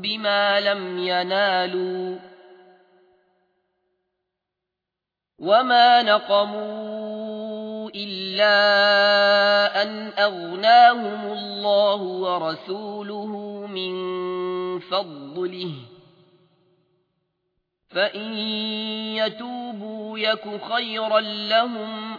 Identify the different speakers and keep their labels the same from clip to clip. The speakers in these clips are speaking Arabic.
Speaker 1: بما لم ينالوا وما نقموا إلا أن أغناهم الله ورسوله من فضله. فإن يتوبوا يك خيرا لهم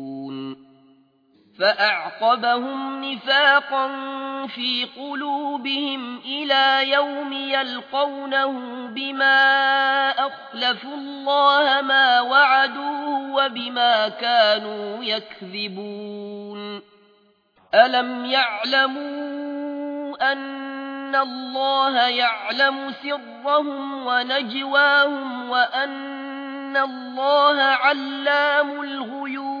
Speaker 1: فأعقبهم نفاقا في قلوبهم إلى يوم يلقونه بما أخلفوا الله ما وعدوه وبما كانوا يكذبون. ألم يعلموا أن الله يعلم سرهم ونجواهم وأن الله علام الغيوب